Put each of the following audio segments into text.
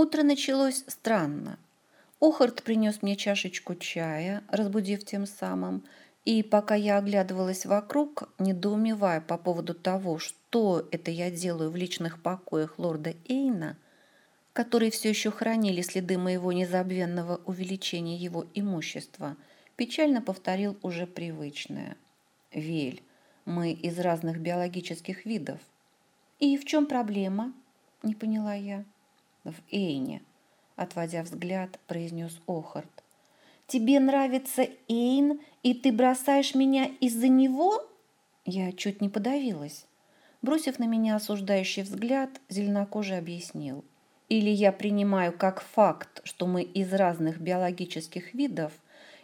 Утро началось странно. Охарт принес мне чашечку чая, разбудив тем самым, и пока я оглядывалась вокруг, недоумевая по поводу того, что это я делаю в личных покоях лорда Эйна, которые все еще хранили следы моего незабвенного увеличения его имущества, печально повторил уже привычное. «Вель, мы из разных биологических видов». «И в чем проблема?» – не поняла я. «В Эйне», – отводя взгляд, произнес Охарт. «Тебе нравится Эйн, и ты бросаешь меня из-за него?» Я чуть не подавилась. Бросив на меня осуждающий взгляд, зеленокожий объяснил. «Или я принимаю как факт, что мы из разных биологических видов,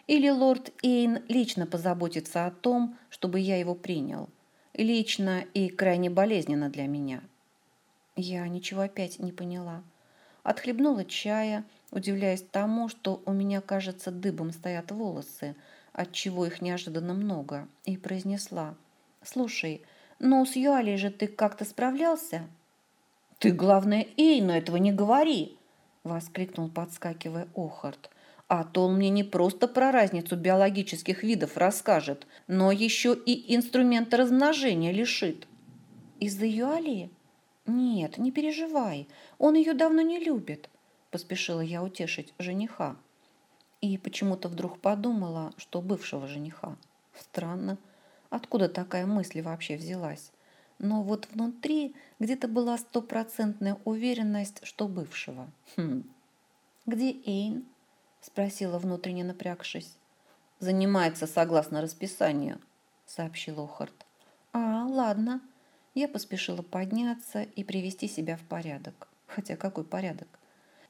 или лорд Эйн лично позаботится о том, чтобы я его принял. Лично и крайне болезненно для меня». Я ничего опять не поняла. Отхлебнула чая, удивляясь тому, что у меня, кажется, дыбом стоят волосы, отчего их неожиданно много, и произнесла. «Слушай, ну с Юалей же ты как-то справлялся?» «Ты, главное, эй, но этого не говори!» — воскликнул, подскакивая Охарт. «А то он мне не просто про разницу биологических видов расскажет, но еще и инструмента размножения лишит». «Из-за Юалии?» «Нет, не переживай, он ее давно не любит», – поспешила я утешить жениха. И почему-то вдруг подумала, что бывшего жениха. Странно, откуда такая мысль вообще взялась. Но вот внутри где-то была стопроцентная уверенность, что бывшего. Хм. «Где Эйн?» – спросила внутренне напрягшись. «Занимается согласно расписанию», – сообщил Охарт. «А, ладно», – я поспешила подняться и привести себя в порядок. Хотя какой порядок?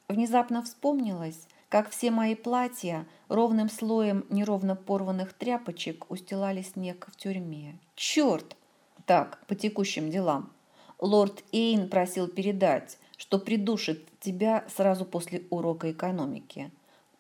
Внезапно вспомнилось, как все мои платья ровным слоем неровно порванных тряпочек устилали снег в тюрьме. Черт! Так, по текущим делам. Лорд Эйн просил передать, что придушит тебя сразу после урока экономики.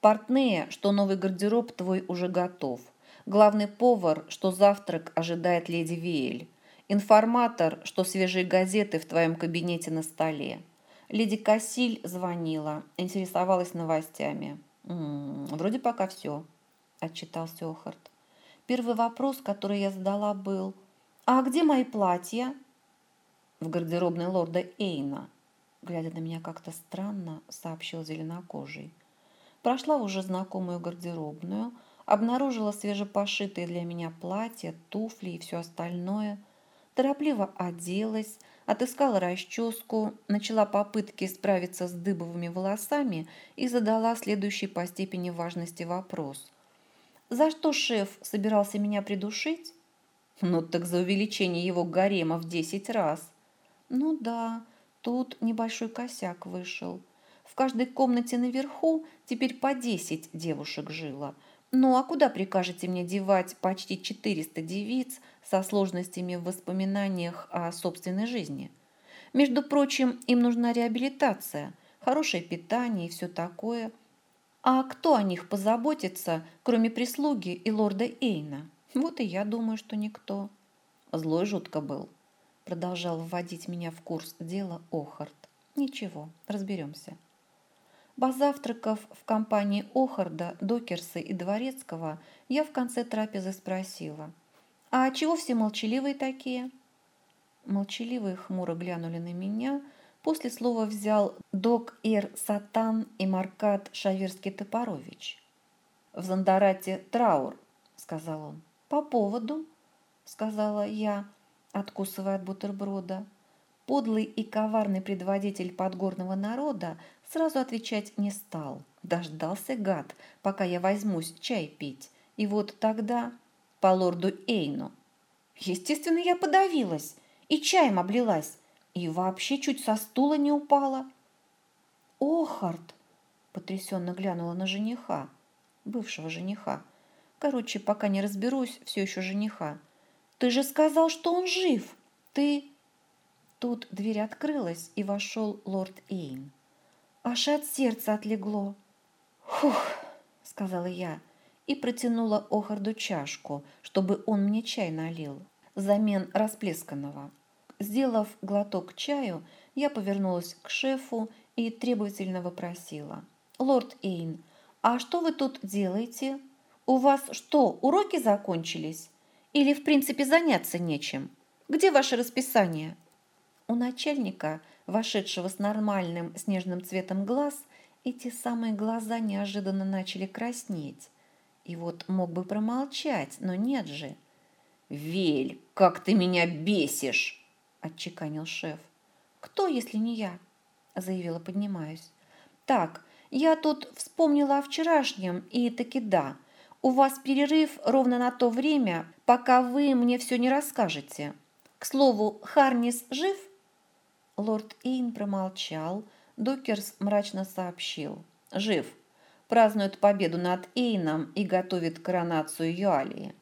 Портные, что новый гардероб твой уже готов. Главный повар, что завтрак ожидает леди Виэль. Информатор, что свежие газеты в твоем кабинете на столе. Леди Кассиль звонила, интересовалась новостями. «М -м, «Вроде пока все», – отчитался Охарт. Первый вопрос, который я задала, был «А где мои платья?» «В гардеробной лорда Эйна», – глядя на меня как-то странно, сообщил зеленокожий. Прошла уже знакомую гардеробную, обнаружила свежепошитые для меня платья, туфли и все остальное – торопливо оделась, отыскала расческу, начала попытки справиться с дыбовыми волосами и задала следующий по степени важности вопрос. «За что шеф собирался меня придушить?» «Ну так за увеличение его гарема в десять раз». «Ну да, тут небольшой косяк вышел. В каждой комнате наверху теперь по десять девушек жило. Ну а куда прикажете мне девать почти четыреста девиц – со сложностями в воспоминаниях о собственной жизни. Между прочим, им нужна реабилитация, хорошее питание и все такое. А кто о них позаботится, кроме прислуги и лорда Эйна? Вот и я думаю, что никто. Злой жутко был. Продолжал вводить меня в курс дела Охард. Ничего, разберемся. Позавтракав в компании Охарда, Докерса и Дворецкого, я в конце трапезы спросила – «А чего все молчаливые такие?» Молчаливые хмуро глянули на меня. После слова взял док Ир Сатан и Маркат Шаверский-Топорович. «В Зандарате траур», — сказал он. «По поводу», — сказала я, откусывая от бутерброда. Подлый и коварный предводитель подгорного народа сразу отвечать не стал. Дождался гад, пока я возьмусь чай пить. И вот тогда по лорду Эйну. Естественно, я подавилась и чаем облилась, и вообще чуть со стула не упала. «Охард!» – потрясенно глянула на жениха, бывшего жениха. Короче, пока не разберусь, все еще жениха. «Ты же сказал, что он жив! Ты...» Тут дверь открылась, и вошел лорд Эйн. Аж от сердца отлегло. «Фух!» – сказала я – и протянула Охарду чашку, чтобы он мне чай налил, взамен расплесканного. Сделав глоток чаю, я повернулась к шефу и требовательно вопросила. «Лорд Эйн, а что вы тут делаете? У вас что, уроки закончились? Или, в принципе, заняться нечем? Где ваше расписание?» У начальника, вошедшего с нормальным снежным цветом глаз, эти самые глаза неожиданно начали краснеть. И вот мог бы промолчать, но нет же. «Вель, как ты меня бесишь!» – отчеканил шеф. «Кто, если не я?» – заявила, поднимаюсь. «Так, я тут вспомнила о вчерашнем, и таки да. У вас перерыв ровно на то время, пока вы мне все не расскажете. К слову, Харнис жив?» Лорд Эйн промолчал. Докерс мрачно сообщил. «Жив. Празднует победу над Эйном и готовит коронацию Юалии».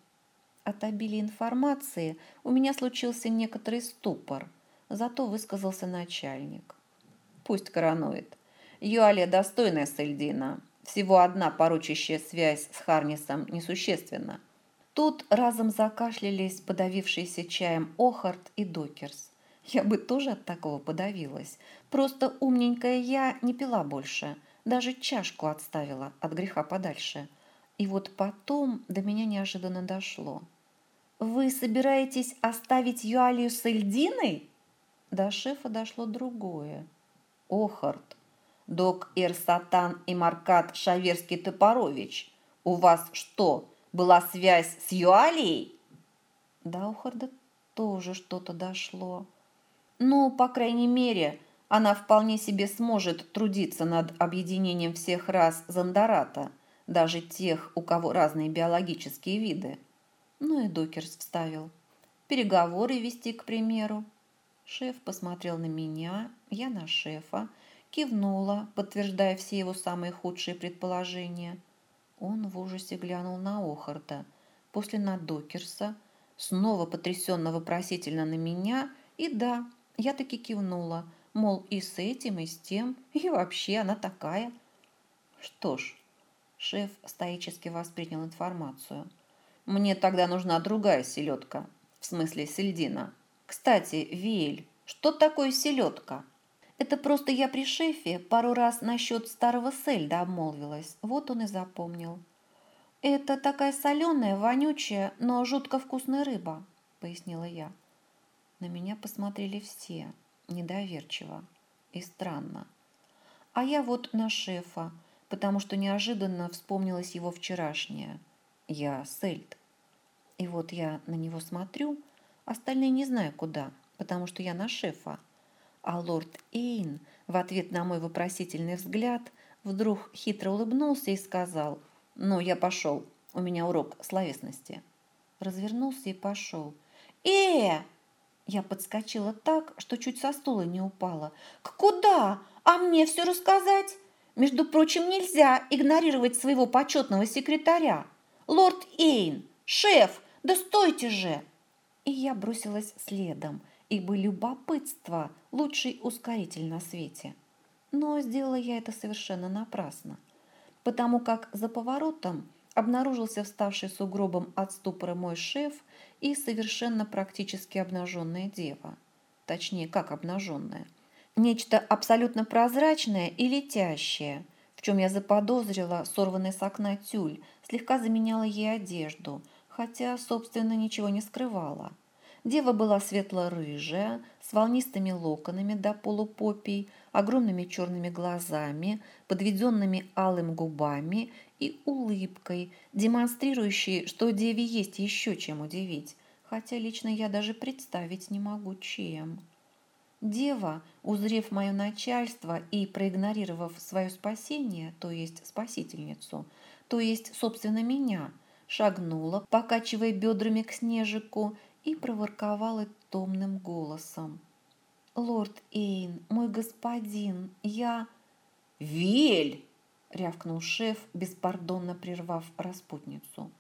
От обилия информации у меня случился некоторый ступор, зато высказался начальник. «Пусть коронует. Юалия достойная Сельдина. Всего одна порочащая связь с Харнисом несущественна». Тут разом закашлялись подавившиеся чаем Охарт и Докерс. Я бы тоже от такого подавилась. Просто умненькая я не пила больше. Даже чашку отставила от греха подальше. И вот потом до меня неожиданно дошло. «Вы собираетесь оставить Юалию с Эльдиной?» До шефа дошло другое. «Охарт, док Ирсатан и Маркат Шаверский-Топорович, у вас что, была связь с Юалией?» До Охарда тоже что-то дошло. Ну, по крайней мере, она вполне себе сможет трудиться над объединением всех рас Зандарата, даже тех, у кого разные биологические виды. Ну и Докерс вставил. Переговоры вести, к примеру. Шеф посмотрел на меня, я на шефа, кивнула, подтверждая все его самые худшие предположения. Он в ужасе глянул на Охарта, после на Докерса, снова потрясенно вопросительно на меня, и да, я таки кивнула, мол, и с этим, и с тем, и вообще она такая. Что ж, шеф стоически воспринял информацию. Мне тогда нужна другая селедка, в смысле сельдина. Кстати, Виэль, что такое селедка? Это просто я при шефе пару раз насчет старого сельда обмолвилась. Вот он и запомнил. Это такая соленая, вонючая, но жутко вкусная рыба, пояснила я. На меня посмотрели все, недоверчиво и странно. А я вот на шефа, потому что неожиданно вспомнилось его вчерашнее. Я Сельд. И вот я на него смотрю, остальные не знаю куда, потому что я на шефа. А лорд Эйн в ответ на мой вопросительный взгляд вдруг хитро улыбнулся и сказал «Ну, я пошел, у меня урок словесности». Развернулся и пошел. «Э, я подскочила так, что чуть со стула не упала. «Куда? А мне все рассказать?» «Между прочим, нельзя игнорировать своего почетного секретаря. Лорд Эйн, шеф, да стойте же!» И я бросилась следом, ибо любопытство – лучший ускоритель на свете. Но сделала я это совершенно напрасно, потому как за поворотом обнаружился вставший сугробом от ступора мой шеф и совершенно практически обнаженная дева. Точнее, как обнаженная. Нечто абсолютно прозрачное и летящее, в чем я заподозрила сорванный с окна тюль, слегка заменяла ей одежду, хотя, собственно, ничего не скрывала. Дева была светло-рыжая, с волнистыми локонами до полупопий, огромными черными глазами, подведенными алым губами и улыбкой, демонстрирующей, что деве есть еще чем удивить, хотя лично я даже представить не могу чем. Дева, узрев мое начальство и проигнорировав свое спасение, то есть спасительницу, то есть, собственно, меня, шагнула, покачивая бедрами к снежику, и проворковала томным голосом. «Лорд Эйн, мой господин, я...» «Вель!» рявкнул шеф, беспардонно прервав распутницу.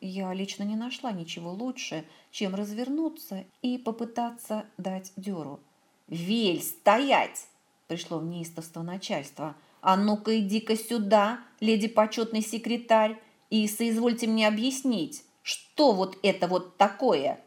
Я лично не нашла ничего лучше, чем развернуться и попытаться дать дёру. «Вель, стоять!» – пришло в неистовство начальство. «А ну-ка иди-ка сюда, леди почетный секретарь, и соизвольте мне объяснить, что вот это вот такое?»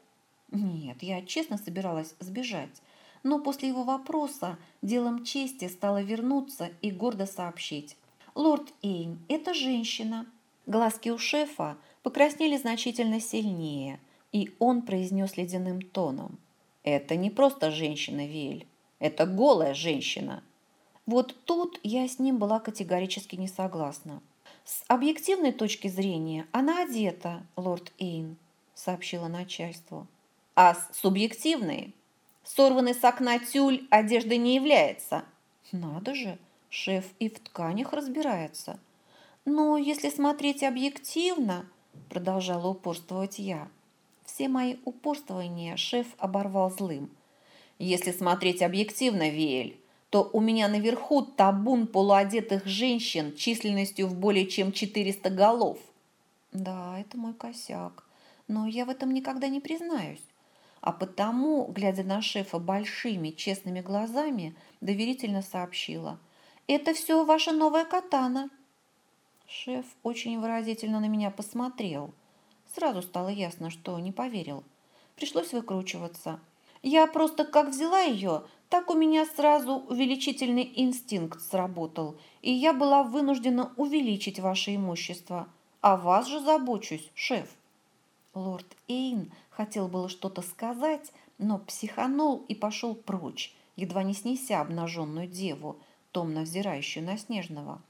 Нет, я честно собиралась сбежать, но после его вопроса делом чести стала вернуться и гордо сообщить. «Лорд Эйн, это женщина». Глазки у шефа покраснели значительно сильнее, и он произнес ледяным тоном. «Это не просто женщина, Виэль, это голая женщина». Вот тут я с ним была категорически не согласна. «С объективной точки зрения она одета, лорд Эйн», — сообщила начальству. «А с субъективной? Сорванный с окна тюль одежды не является». «Надо же, шеф и в тканях разбирается». «Но если смотреть объективно», — продолжала упорствовать я, все мои упорствования шеф оборвал злым. «Если смотреть объективно, Виэль, то у меня наверху табун полуодетых женщин численностью в более чем 400 голов. Да, это мой косяк, но я в этом никогда не признаюсь. А потому, глядя на шефа большими, честными глазами, доверительно сообщила. «Это все ваша новая катана». Шеф очень выразительно на меня посмотрел. Сразу стало ясно, что не поверил. Пришлось выкручиваться. Я просто как взяла ее, так у меня сразу увеличительный инстинкт сработал, и я была вынуждена увеличить ваше имущество. А вас же забочусь, шеф. Лорд Эйн хотел было что-то сказать, но психанул и пошел прочь, едва не снеся обнаженную деву, томно взирающую на Снежного.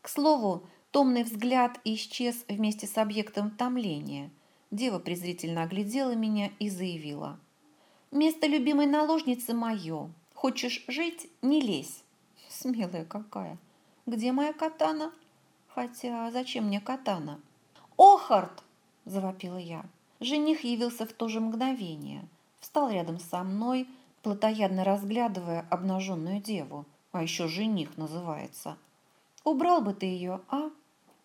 К слову, томный взгляд исчез вместе с объектом томления. Дева презрительно оглядела меня и заявила – Место любимой наложницы мое. Хочешь жить – не лезь. Смелая какая. Где моя катана? Хотя зачем мне катана? Охард! Завопила я. Жених явился в то же мгновение. Встал рядом со мной, плотоядно разглядывая обнаженную деву. А еще жених называется. Убрал бы ты ее, а?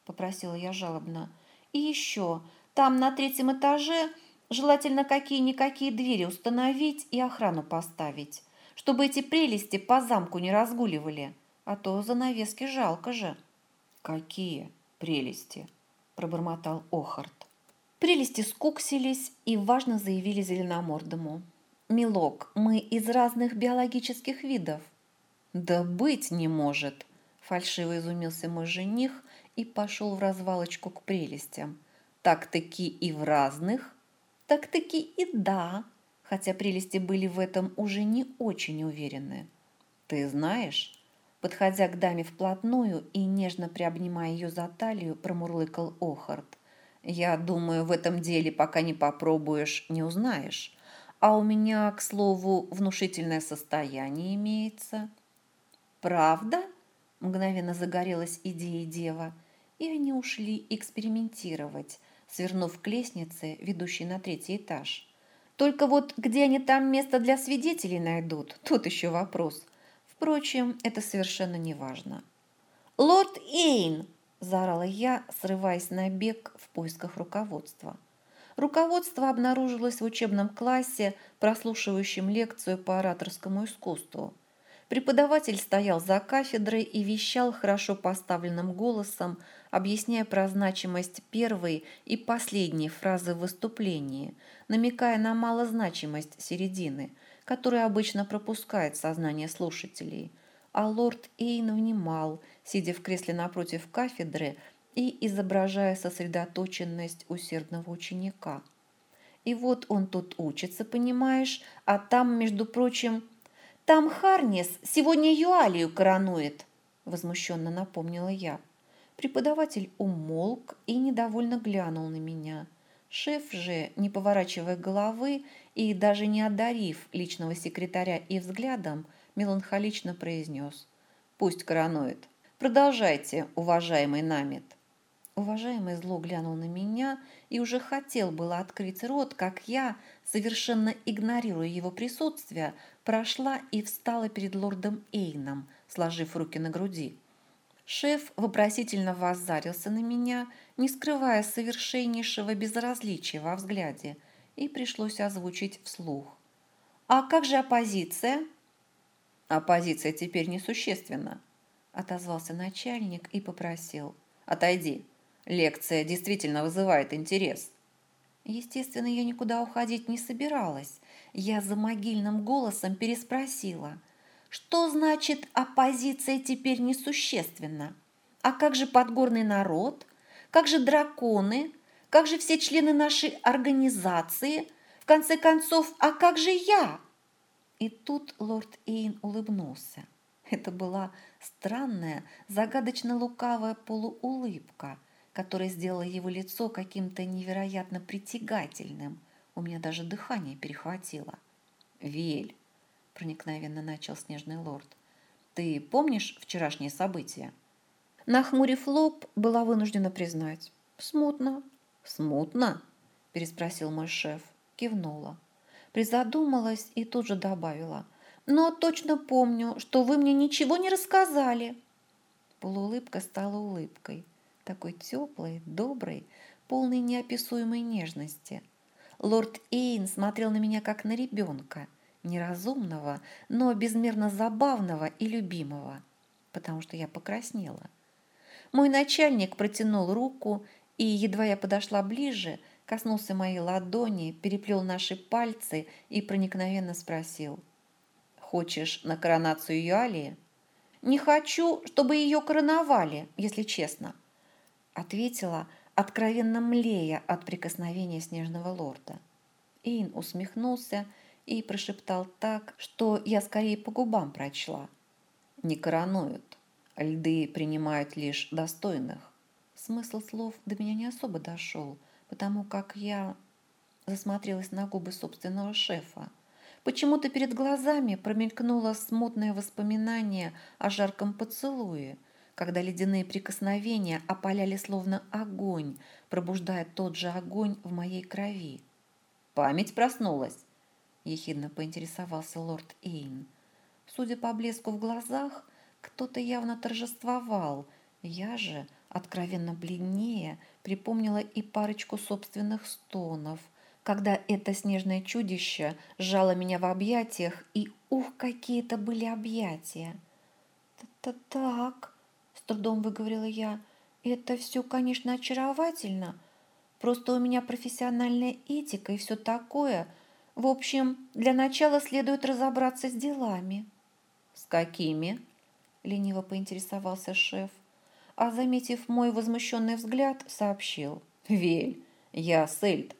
Попросила я жалобно. И еще, там на третьем этаже Желательно какие-никакие двери установить и охрану поставить, чтобы эти прелести по замку не разгуливали, а то занавески жалко же. Какие прелести? пробормотал Охарт. Прелести скуксились и важно заявили зеленомордому. «Милок, мы из разных биологических видов». «Да быть не может!» – фальшиво изумился мой жених и пошел в развалочку к прелестям. «Так-таки и в разных?» Так-таки и да, хотя прелести были в этом уже не очень уверены. Ты знаешь, подходя к даме вплотную и нежно приобнимая ее за талию, промурлыкал Охард. Я думаю, в этом деле пока не попробуешь, не узнаешь. А у меня, к слову, внушительное состояние имеется. Правда? Мгновенно загорелась идея дева, и они ушли экспериментировать, свернув к лестнице, ведущей на третий этаж. Только вот где они там место для свидетелей найдут, тут еще вопрос. Впрочем, это совершенно не важно. «Лорд Эйн!» – заорала я, срываясь на бег в поисках руководства. Руководство обнаружилось в учебном классе, прослушивающем лекцию по ораторскому искусству – Преподаватель стоял за кафедрой и вещал хорошо поставленным голосом, объясняя про значимость первой и последней фразы в выступлении, намекая на малозначимость середины, которая обычно пропускает сознание слушателей. А лорд Эйн внимал, сидя в кресле напротив кафедры и изображая сосредоточенность усердного ученика. И вот он тут учится, понимаешь, а там, между прочим, там Харнес сегодня Юалию коронует, возмущенно напомнила я. Преподаватель умолк и недовольно глянул на меня. Шеф же, не поворачивая головы и даже не одарив личного секретаря и взглядом, меланхолично произнес «Пусть коронует. Продолжайте, уважаемый Намет». Уважаемый зло глянул на меня и уже хотел было открыть рот, как я, совершенно игнорируя его присутствие, прошла и встала перед лордом Эйном, сложив руки на груди. Шеф вопросительно воззарился на меня, не скрывая совершеннейшего безразличия во взгляде, и пришлось озвучить вслух. «А как же оппозиция?» «Оппозиция теперь несущественна», – отозвался начальник и попросил. «Отойди. Лекция действительно вызывает интерес». Естественно, я никуда уходить не собиралась. Я за могильным голосом переспросила. Что значит оппозиция теперь несущественна? А как же подгорный народ? Как же драконы? Как же все члены нашей организации? В конце концов, а как же я? И тут лорд Эйн улыбнулся. Это была странная, загадочно лукавая полуулыбка, которая сделала его лицо каким-то невероятно притягательным. У меня даже дыхание перехватило. «Вель», — проникновенно начал снежный лорд, — «ты помнишь вчерашние события?» Нахмурив лоб, была вынуждена признать. «Смутно». «Смутно?» – переспросил мой шеф. Кивнула. Призадумалась и тут же добавила. «Но точно помню, что вы мне ничего не рассказали». Полуулыбка стала улыбкой. Такой теплой, доброй, полной неописуемой нежности. Лорд Эйн смотрел на меня как на ребенка, неразумного, но безмерно забавного и любимого, потому что я покраснела. Мой начальник протянул руку, и, едва я подошла ближе, коснулся моей ладони, переплел наши пальцы и проникновенно спросил. «Хочешь на коронацию Юалии?» «Не хочу, чтобы ее короновали, если честно», ответила, откровенно млея от прикосновения снежного лорда. Ин усмехнулся и прошептал так, что я скорее по губам прочла. «Не коронуют. Льды принимают лишь достойных. Смысл слов до меня не особо дошел, потому как я засмотрелась на губы собственного шефа. Почему-то перед глазами промелькнуло смутное воспоминание о жарком поцелуе, когда ледяные прикосновения опаляли словно огонь, пробуждая тот же огонь в моей крови. «Память проснулась», – ехидно поинтересовался лорд Эйн. Судя по блеску в глазах, кто-то явно торжествовал. Я же, откровенно бледнее, припомнила и парочку собственных стонов, когда это снежное чудище сжало меня в объятиях, и ух, какие это были объятия! «Та-та-так», — с трудом выговорила я, — «это все, конечно, очаровательно, просто у меня профессиональная этика и все такое. В общем, для начала следует разобраться с делами». «С какими?» лениво поинтересовался шеф, а, заметив мой возмущенный взгляд, сообщил. «Вель, я Сельд,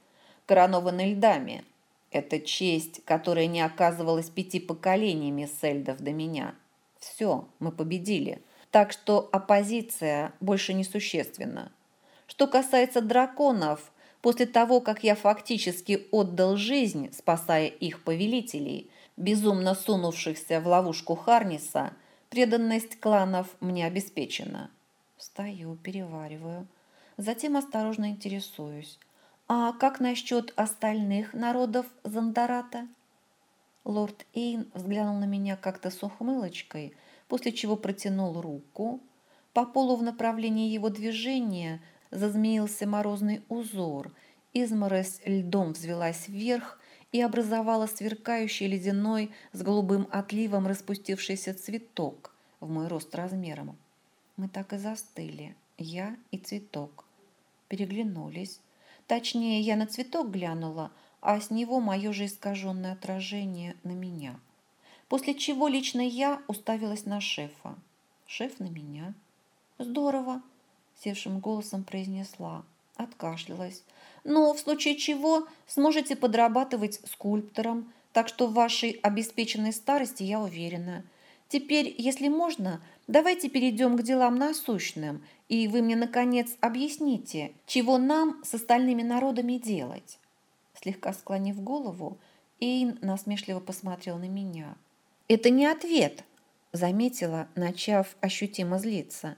коронованный льдами. Это честь, которая не оказывалась пяти поколениями Сельдов до меня. Все, мы победили. Так что оппозиция больше не существенна. Что касается драконов, после того, как я фактически отдал жизнь, спасая их повелителей, безумно сунувшихся в ловушку Харниса – Преданность кланов мне обеспечена. Встаю, перевариваю. Затем осторожно интересуюсь. А как насчет остальных народов Зандарата? Лорд Эйн взглянул на меня как-то с ухмылочкой, после чего протянул руку. По полу в направлении его движения зазмеился морозный узор. Изморозь льдом взвелась вверх и образовала сверкающий ледяной с голубым отливом распустившийся цветок в мой рост размером. Мы так и застыли, я и цветок. Переглянулись. Точнее, я на цветок глянула, а с него мое же искаженное отражение на меня. После чего лично я уставилась на шефа. Шеф на меня. «Здорово!» – севшим голосом произнесла. Откашлялась, но в случае чего сможете подрабатывать скульптором, так что в вашей обеспеченной старости я уверена. Теперь, если можно, давайте перейдем к делам насущным, и вы мне, наконец, объясните, чего нам с остальными народами делать». Слегка склонив голову, Эйн насмешливо посмотрел на меня. «Это не ответ», – заметила, начав ощутимо злиться.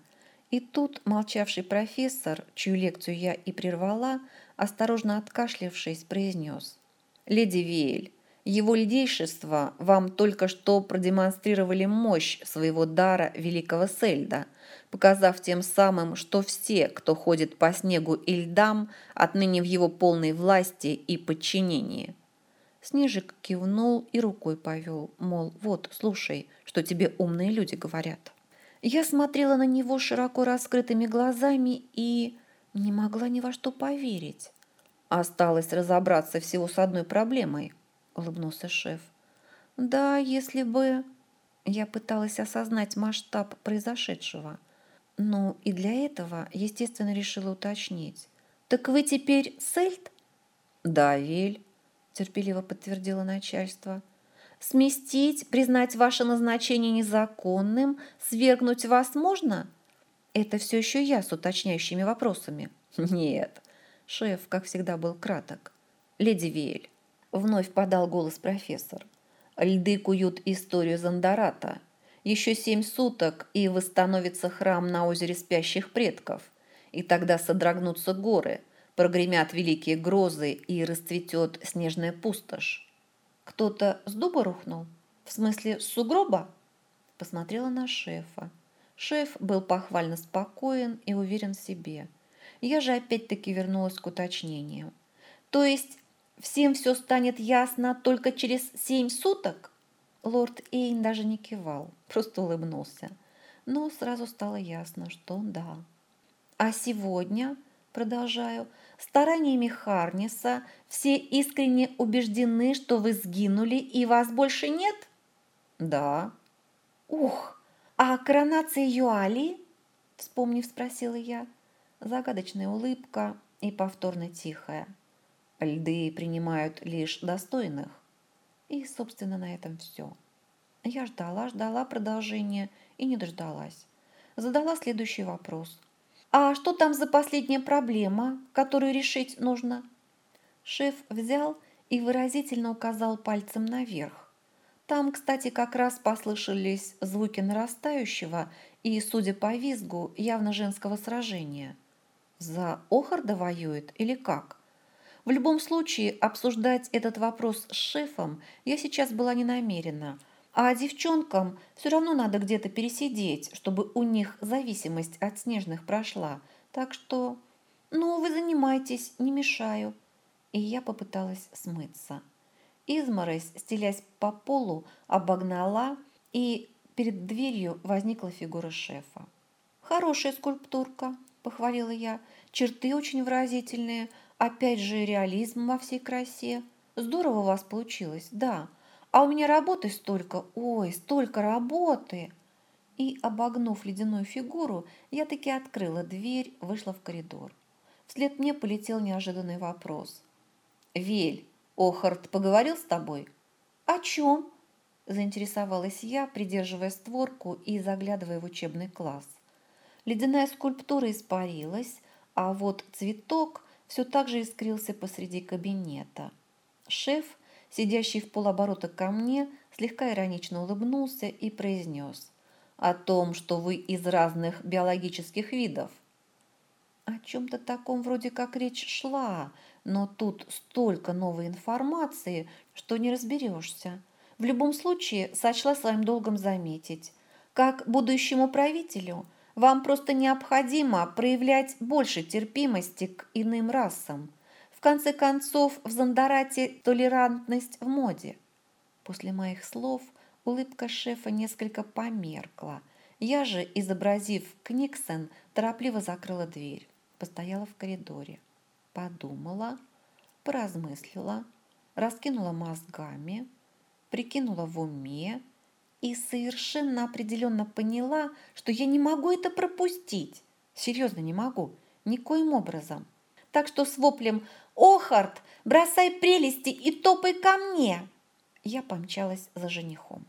И тут молчавший профессор, чью лекцию я и прервала, осторожно откашлявшись, произнес. «Леди Виэль, его льдейшество вам только что продемонстрировали мощь своего дара великого Сельда, показав тем самым, что все, кто ходит по снегу и льдам, отныне в его полной власти и подчинении». Снежик кивнул и рукой повел, мол, вот, слушай, что тебе умные люди говорят. Я смотрела на него широко раскрытыми глазами и не могла ни во что поверить. Осталось разобраться всего с одной проблемой. Улыбнулся шеф. Да, если бы... Я пыталась осознать масштаб произошедшего. Ну, и для этого, естественно, решила уточнить. «Так вы теперь Сельт?» «Да, Вель», – терпеливо подтвердило начальство. «Сместить, признать ваше назначение незаконным, свергнуть вас можно?» Это все еще я с уточняющими вопросами. «Нет». Шеф, как всегда, был краток. «Леди Вель», – вновь подал голос профессор. «Льды куют историю Зандарата. Еще семь суток, и восстановится храм на озере спящих предков. И тогда содрогнутся горы, прогремят великие грозы, и расцветет снежная пустошь. Кто-то с дуба рухнул? В смысле, с сугроба? Посмотрела на шефа. Шеф был похвально спокоен и уверен в себе. Я же опять-таки вернулась к уточнению. То есть всем все станет ясно только через семь суток? Лорд Эйн даже не кивал, просто улыбнулся. Но сразу стало ясно, что да. А сегодня, продолжаю, стараниями Харниса все искренне убеждены, что вы сгинули и вас больше нет? Да. Ух, а коронация Юали? Вспомнив, спросила я. Загадочная улыбка и повторно тихая. Льды принимают лишь достойных. И, собственно, на этом все. Я ждала, ждала продолжения и не дождалась. Задала следующий вопрос. «А что там за последняя проблема, которую решить нужно?» Шеф взял и выразительно указал пальцем наверх. Там, кстати, как раз послышались звуки нарастающего и, судя по визгу, явно женского сражения. За Охарда воюет или как? В любом случае, обсуждать этот вопрос с шефом я сейчас была не намерена. А девчонкам все равно надо где-то пересидеть, чтобы у них зависимость от снежных прошла. Так что, ну, вы занимайтесь, не мешаю. И я попыталась смыться. Изморозь, стелясь по полу, обогнала, и перед дверью возникла фигура шефа. «Хорошая скульптурка», – похвалила я. «Черты очень выразительные, Опять же реализм во всей красе. Здорово у вас получилось, да. А у меня работы столько, ой, столько работы. И, обогнув ледяную фигуру, я таки открыла дверь, вышла в коридор. Вслед мне полетел неожиданный вопрос. «Вель, Охард поговорил с тобой?» «О чем?» – заинтересовалась я, придерживая створку и заглядывая в учебный класс. Ледяная скульптура испарилась, а вот цветок – все так же искрился посреди кабинета. Шеф, сидящий в полоборота ко мне, слегка иронично улыбнулся и произнес «О том, что вы из разных биологических видов». О чем-то таком вроде как речь шла, но тут столько новой информации, что не разберешься. В любом случае, сочла своим долгом заметить. Как будущему правителю – вам просто необходимо проявлять больше терпимости к иным расам. В конце концов, в Зандарате толерантность в моде. После моих слов улыбка шефа несколько померкла. Я же, изобразив Книксон, торопливо закрыла дверь. Постояла в коридоре. Подумала, поразмыслила, раскинула мозгами, прикинула в уме, и совершенно определенно поняла, что я не могу это пропустить. Серьезно не могу. Никоим образом. Так что с воплем «Охард, бросай прелести и топай ко мне!» я помчалась за женихом.